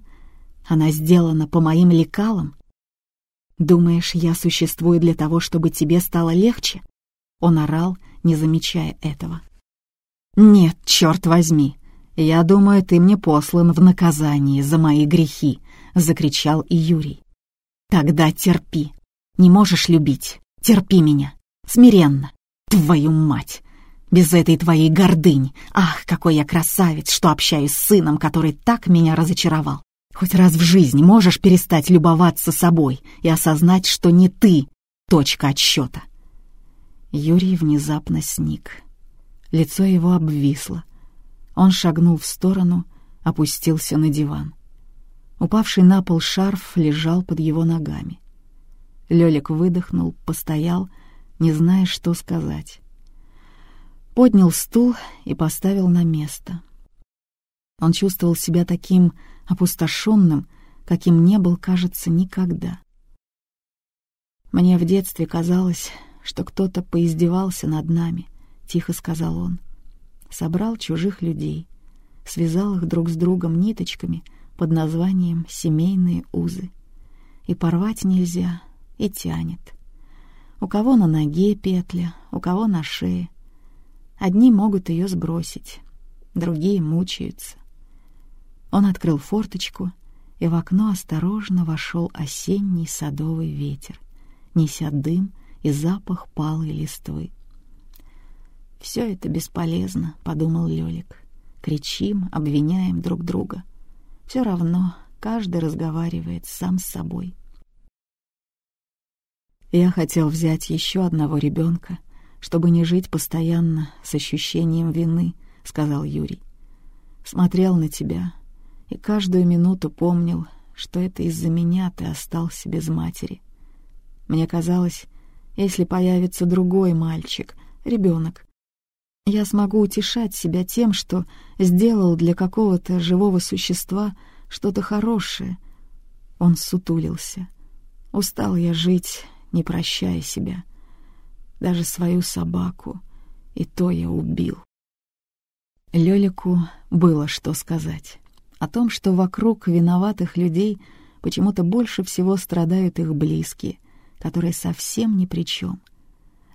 Она сделана по моим лекалам? Думаешь, я существую для того, чтобы тебе стало легче?» Он орал, не замечая этого. «Нет, черт возьми! Я думаю, ты мне послан в наказание за мои грехи!» — закричал и Юрий. «Тогда терпи. Не можешь любить. Терпи меня. Смиренно. Твою мать! Без этой твоей гордыни. Ах, какой я красавец, что общаюсь с сыном, который так меня разочаровал. Хоть раз в жизни можешь перестать любоваться собой и осознать, что не ты — точка отсчета». Юрий внезапно сник. Лицо его обвисло. Он шагнул в сторону, опустился на диван. Упавший на пол шарф лежал под его ногами. Лёлик выдохнул, постоял, не зная, что сказать. Поднял стул и поставил на место. Он чувствовал себя таким опустошенным, каким не был, кажется, никогда. Мне в детстве казалось, что кто-то поиздевался над нами —— тихо сказал он. Собрал чужих людей, связал их друг с другом ниточками под названием «семейные узы». И порвать нельзя, и тянет. У кого на ноге петля, у кого на шее. Одни могут ее сбросить, другие мучаются. Он открыл форточку, и в окно осторожно вошел осенний садовый ветер, неся дым и запах палой листвы. «Все это бесполезно», — подумал Лёлик. «Кричим, обвиняем друг друга. Все равно каждый разговаривает сам с собой». Я хотел взять еще одного ребенка, чтобы не жить постоянно с ощущением вины, — сказал Юрий. Смотрел на тебя и каждую минуту помнил, что это из-за меня ты остался без матери. Мне казалось, если появится другой мальчик, ребенок, я смогу утешать себя тем, что сделал для какого-то живого существа что-то хорошее. Он сутулился. Устал я жить, не прощая себя. Даже свою собаку, и то я убил. Лёлику было что сказать. О том, что вокруг виноватых людей почему-то больше всего страдают их близкие, которые совсем ни при чем.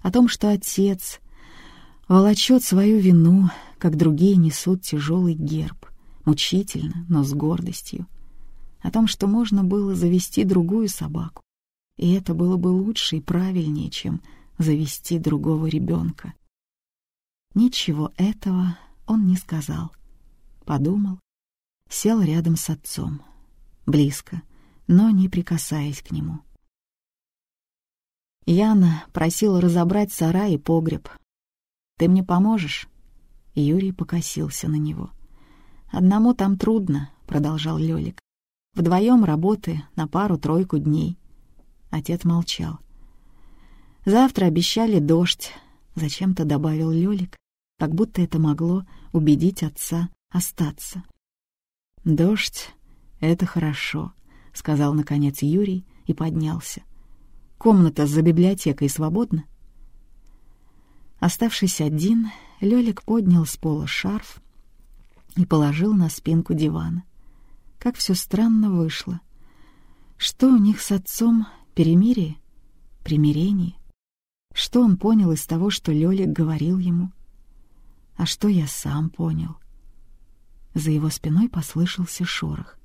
О том, что отец — волочет свою вину, как другие несут тяжелый герб, мучительно, но с гордостью, о том, что можно было завести другую собаку, и это было бы лучше и правильнее, чем завести другого ребенка. Ничего этого он не сказал. Подумал, сел рядом с отцом, близко, но не прикасаясь к нему. Яна просила разобрать сарай и погреб, ты мне поможешь?» Юрий покосился на него. «Одному там трудно», — продолжал Лёлик. «Вдвоем работы на пару-тройку дней». Отец молчал. «Завтра обещали дождь», — зачем-то добавил Лёлик, как будто это могло убедить отца остаться. «Дождь — это хорошо», — сказал, наконец, Юрий и поднялся. «Комната за библиотекой свободна?» Оставшись один, Лёлик поднял с пола шарф и положил на спинку дивана. Как все странно вышло. Что у них с отцом перемирие, примирение? Что он понял из того, что Лёлик говорил ему? А что я сам понял? За его спиной послышался шорох.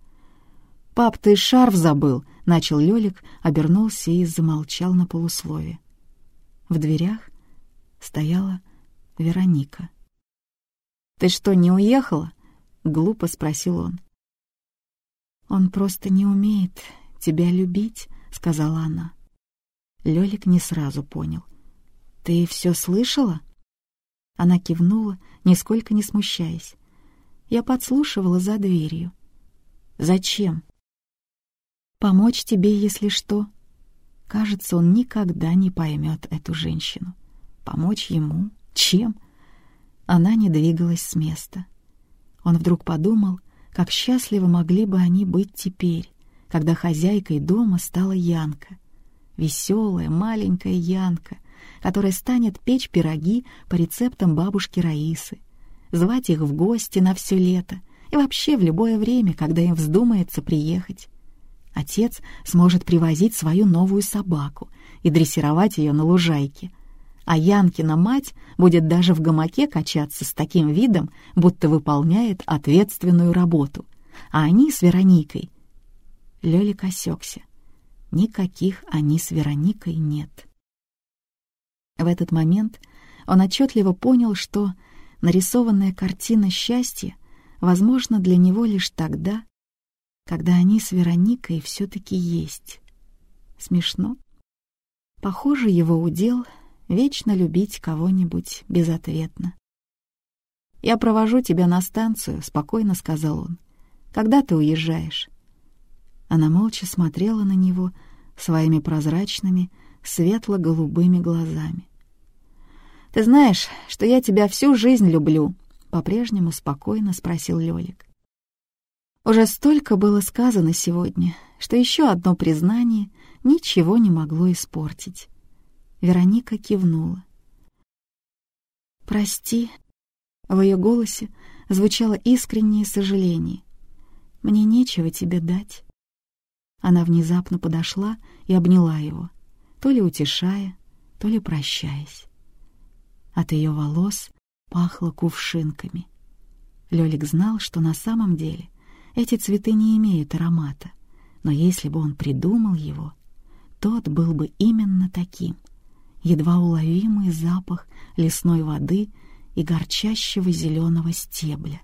«Пап, ты шарф забыл!» — начал Лёлик, обернулся и замолчал на полуслове. В дверях стояла Вероника. «Ты что, не уехала?» — глупо спросил он. «Он просто не умеет тебя любить», — сказала она. Лёлик не сразу понял. «Ты все слышала?» Она кивнула, нисколько не смущаясь. Я подслушивала за дверью. Зачем? Помочь тебе, если что. Кажется, он никогда не поймет эту женщину. Помочь ему? Чем? Она не двигалась с места. Он вдруг подумал, как счастливо могли бы они быть теперь, когда хозяйкой дома стала Янка. Веселая, маленькая Янка, которая станет печь пироги по рецептам бабушки Раисы, звать их в гости на все лето и вообще в любое время, когда им вздумается приехать. Отец сможет привозить свою новую собаку и дрессировать ее на лужайке, а Янкина мать будет даже в гамаке качаться с таким видом, будто выполняет ответственную работу, а они с Вероникой. Лёлик осекся. Никаких они с Вероникой нет. В этот момент он отчетливо понял, что нарисованная картина счастья возможна для него лишь тогда, когда они с Вероникой все-таки есть. Смешно. Похоже, его удел — вечно любить кого-нибудь безответно. «Я провожу тебя на станцию», — спокойно сказал он. «Когда ты уезжаешь?» Она молча смотрела на него своими прозрачными, светло-голубыми глазами. «Ты знаешь, что я тебя всю жизнь люблю?» — по-прежнему спокойно спросил Лёлик. Уже столько было сказано сегодня, что еще одно признание ничего не могло испортить. Вероника кивнула. «Прости», — в ее голосе звучало искреннее сожаление. «Мне нечего тебе дать». Она внезапно подошла и обняла его, то ли утешая, то ли прощаясь. От ее волос пахло кувшинками. Лёлик знал, что на самом деле эти цветы не имеют аромата, но если бы он придумал его, тот был бы именно таким. Едва уловимый запах лесной воды и горчащего зеленого стебля.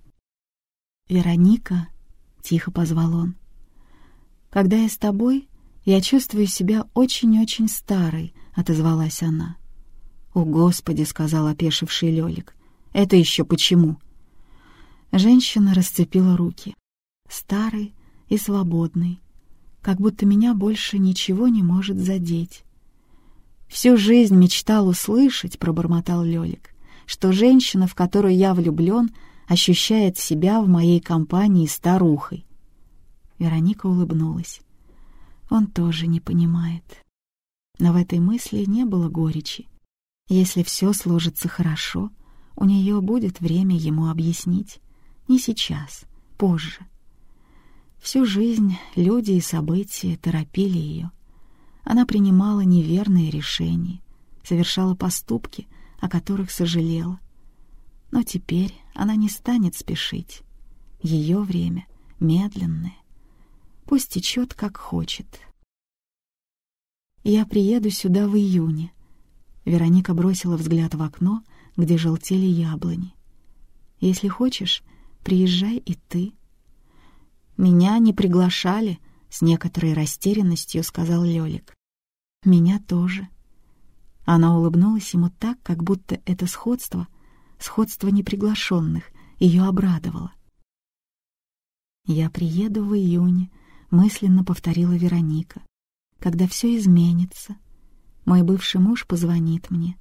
«Вероника», — тихо позвал он, «Когда я с тобой, я чувствую себя очень-очень старой», — отозвалась она. «О, Господи!» — сказал опешивший Лёлик. «Это еще почему?» Женщина расцепила руки. Старый и свободный, как будто меня больше ничего не может задеть. «Всю жизнь мечтал услышать», — пробормотал Лёлик, «что женщина, в которую я влюблен, ощущает себя в моей компании старухой. Вероника улыбнулась. Он тоже не понимает. Но в этой мысли не было горечи. Если все сложится хорошо, у нее будет время ему объяснить. Не сейчас, позже. Всю жизнь люди и события торопили ее. Она принимала неверные решения, совершала поступки, о которых сожалела. Но теперь она не станет спешить. Ее время медленное, Пусть течет, как хочет. Я приеду сюда в июне. Вероника бросила взгляд в окно, где желтели яблони. Если хочешь, приезжай и ты. Меня не приглашали, с некоторой растерянностью сказал Лёлик. Меня тоже. Она улыбнулась ему так, как будто это сходство, сходство неприглашенных, ее обрадовало. «Я приеду в июне», мысленно повторила Вероника. Когда все изменится, мой бывший муж позвонит мне.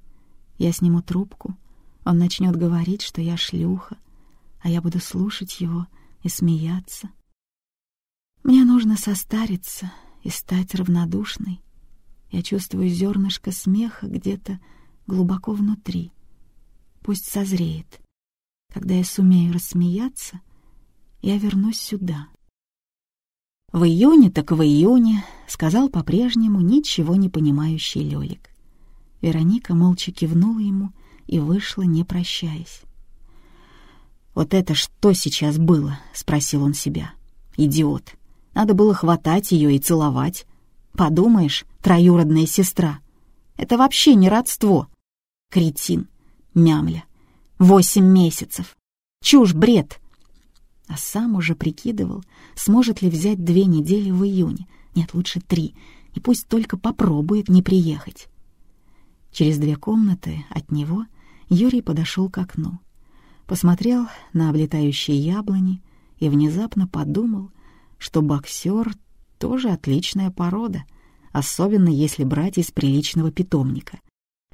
Я сниму трубку, он начнет говорить, что я шлюха, а я буду слушать его и смеяться. Мне нужно состариться и стать равнодушной. Я чувствую зернышко смеха где-то глубоко внутри. Пусть созреет. Когда я сумею рассмеяться, я вернусь сюда. «В июне так в июне», — сказал по-прежнему ничего не понимающий Лёлик. Вероника молча кивнула ему и вышла, не прощаясь. «Вот это что сейчас было?» — спросил он себя. «Идиот! Надо было хватать ее и целовать. Подумаешь, троюродная сестра. Это вообще не родство. Кретин, мямля. Восемь месяцев. Чушь, бред!» А сам уже прикидывал, сможет ли взять две недели в июне, нет, лучше три, и пусть только попробует не приехать. Через две комнаты от него Юрий подошел к окну, посмотрел на облетающие яблони и внезапно подумал, что боксер тоже отличная порода, особенно если брать из приличного питомника,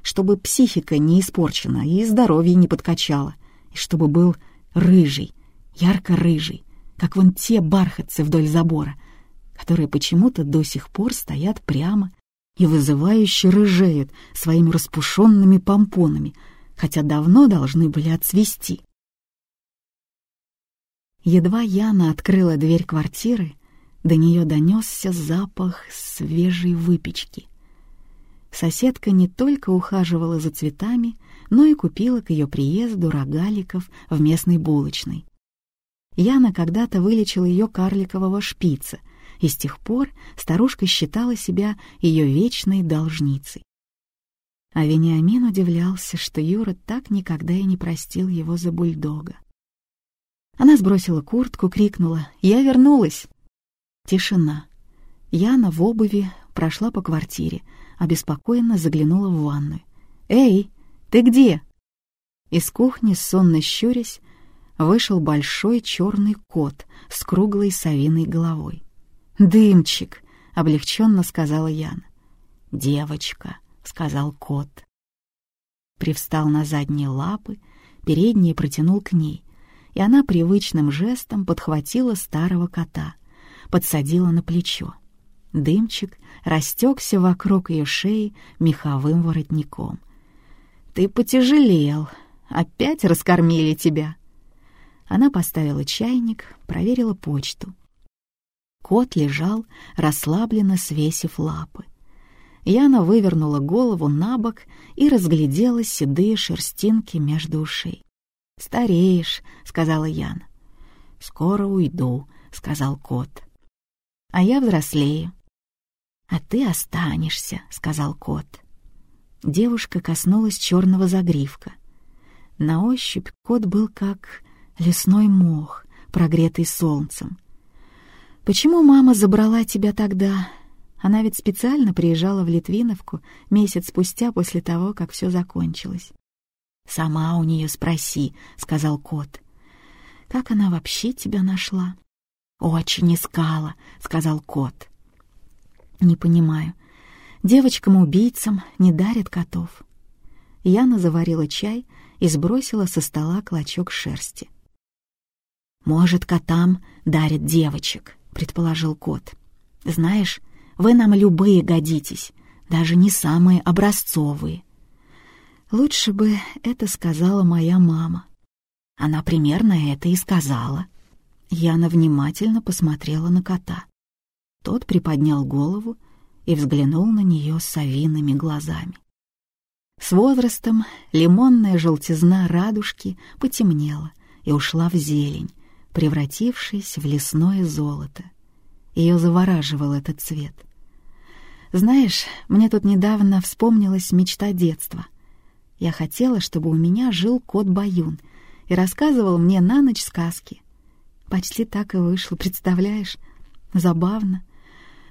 чтобы психика не испорчена и здоровье не подкачало, и чтобы был рыжий, ярко-рыжий, как вон те бархатцы вдоль забора, которые почему-то до сих пор стоят прямо и вызывающе рыжеют своими распушенными помпонами, хотя давно должны были отцвести. Едва Яна открыла дверь квартиры, до нее донесся запах свежей выпечки. Соседка не только ухаживала за цветами, но и купила к ее приезду рогаликов в местной булочной. Яна когда-то вылечила ее карликового шпица, и с тех пор старушка считала себя ее вечной должницей. А Вениамин удивлялся, что Юра так никогда и не простил его за бульдога. Она сбросила куртку, крикнула «Я вернулась!». Тишина. Яна в обуви прошла по квартире, обеспокоенно заглянула в ванную. «Эй, ты где?» Из кухни, сонно щурясь, вышел большой черный кот с круглой совиной головой. «Дымчик!» — облегченно сказала Яна. «Девочка!» — сказал кот. Привстал на задние лапы, передние протянул к ней, и она привычным жестом подхватила старого кота, подсадила на плечо. Дымчик растекся вокруг ее шеи меховым воротником. «Ты потяжелел. Опять раскормили тебя». Она поставила чайник, проверила почту. Кот лежал, расслабленно свесив лапы. Яна вывернула голову на бок и разглядела седые шерстинки между ушей. «Стареешь», — сказала Яна. «Скоро уйду», — сказал кот. «А я взрослею». «А ты останешься», — сказал кот. Девушка коснулась черного загривка. На ощупь кот был как лесной мох, прогретый солнцем. «Почему мама забрала тебя тогда?» Она ведь специально приезжала в Литвиновку месяц спустя после того, как все закончилось. «Сама у нее спроси», — сказал кот. «Как она вообще тебя нашла?» «Очень искала», — сказал кот. «Не понимаю. Девочкам-убийцам не дарят котов». Яна заварила чай и сбросила со стола клочок шерсти. «Может, котам дарят девочек», — предположил кот. «Знаешь, вы нам любые годитесь, даже не самые образцовые. Лучше бы это сказала моя мама. Она примерно это и сказала. Яна внимательно посмотрела на кота. Тот приподнял голову и взглянул на нее совиными глазами. С возрастом лимонная желтизна радужки потемнела и ушла в зелень, превратившись в лесное золото. Ее завораживал этот цвет. Знаешь, мне тут недавно вспомнилась мечта детства — я хотела, чтобы у меня жил кот Баюн и рассказывал мне на ночь сказки. Почти так и вышло, представляешь? Забавно.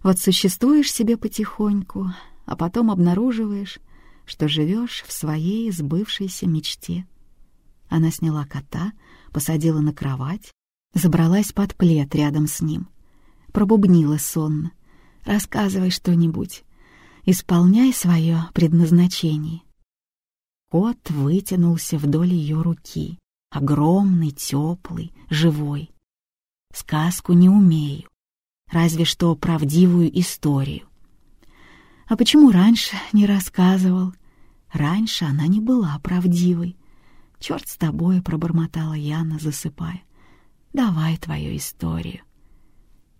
Вот существуешь себе потихоньку, а потом обнаруживаешь, что живешь в своей сбывшейся мечте. Она сняла кота, посадила на кровать, забралась под плед рядом с ним. Пробубнила сонно. «Рассказывай что-нибудь. Исполняй свое предназначение». Кот вытянулся вдоль ее руки, огромный, теплый, живой. Сказку не умею, разве что правдивую историю. А почему раньше не рассказывал? Раньше она не была правдивой. Черт с тобой, пробормотала Яна, засыпая. Давай твою историю.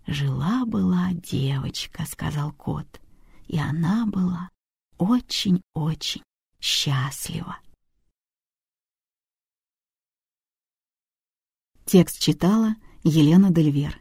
Жила-была девочка, сказал кот, и она была очень-очень счастлива. Текст читала Елена Дельвер.